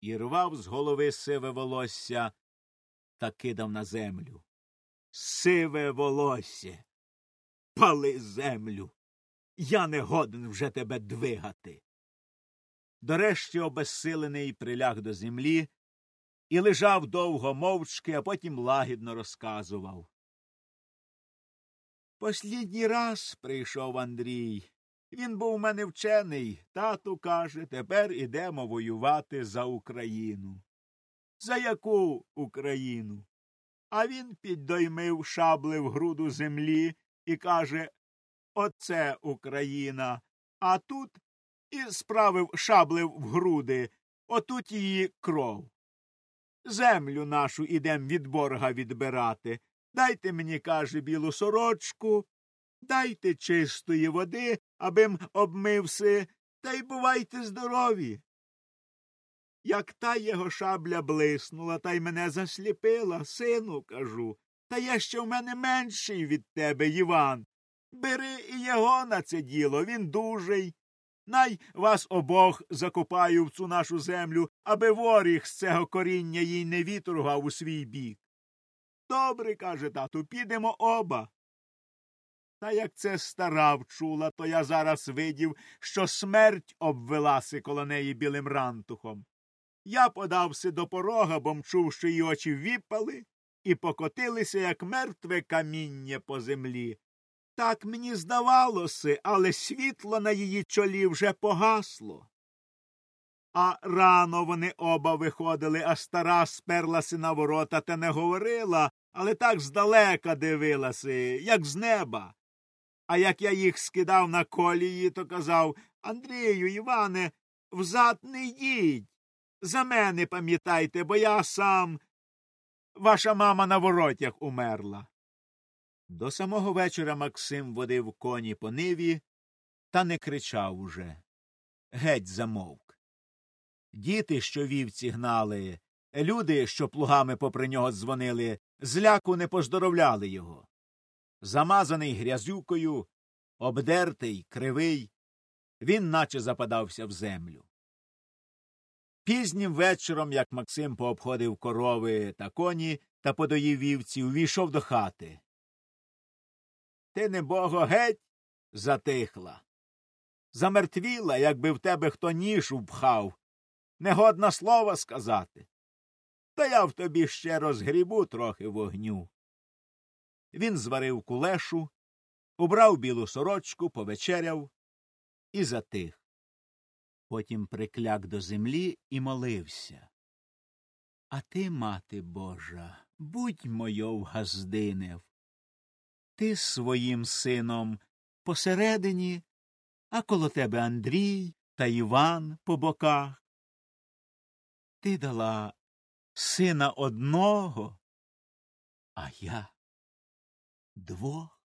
і рвав з голови сиве волосся та кидав на землю. Сиве волосся. Пали землю. Я не годен вже тебе двигати. Дорешті обезсилений приляг до землі і лежав довго мовчки, а потім лагідно розказував. Послідній раз прийшов Андрій. Він був у мене вчений. Тату каже, тепер ідемо воювати за Україну. За яку Україну? А він піддоймив шабли в груду землі і каже Оце Україна. А тут і справив шабли в груди, отут її кров. Землю нашу ідем від борга відбирати. Дайте мені, каже, білу сорочку, дайте чистої води, абим обмивси, та й бувайте здорові. Як та його шабля блиснула та й мене засліпила, сину, кажу, та я ще в мене менший від тебе, Іван. Бери і його на це діло, він дужий. Най вас обох закопаю в цю нашу землю, аби воріг з цього коріння їй не вітрував у свій бік. Добре, каже тату, підемо оба. Та як це стара вчула, то я зараз видів, що смерть обвеласи коло неї білим рантухом. Я подався до порога, бо мчув, що її очі віпали, і покотилися, як мертве каміння по землі. Так мені здавалося, але світло на її чолі вже погасло. А рано вони оба виходили, а стара сперлася на ворота та не говорила, але так здалека дивилася, як з неба. А як я їх скидав на колії, то казав Андрію, Іване, взад не йдіть. За мене пам'ятайте, бо я сам. Ваша мама на воротях умерла. До самого вечора Максим водив коні по ниві та не кричав уже. Геть замовк. Діти, що вівці гнали, люди, що плугами попри нього дзвонили, зляку не поздоровляли його. Замазаний грязюкою, обдертий, кривий, він наче западався в землю. Пізнім вечором, як Максим пообходив корови та коні та подоїв вівці, увійшов до хати. Ти, небого, геть затихла. Замертвіла, якби в тебе хто ніж упхав, негодна слова сказати. Та я в тобі ще розгрібу трохи вогню. Він зварив кулешу, убрав білу сорочку, повечеряв і затих. Потім прикляк до землі і молився. А ти, мати Божа, будь мойов газдинев. Ти своїм сином посередині, а коло тебе Андрій та Іван по боках. Ти дала сина одного, а я двох.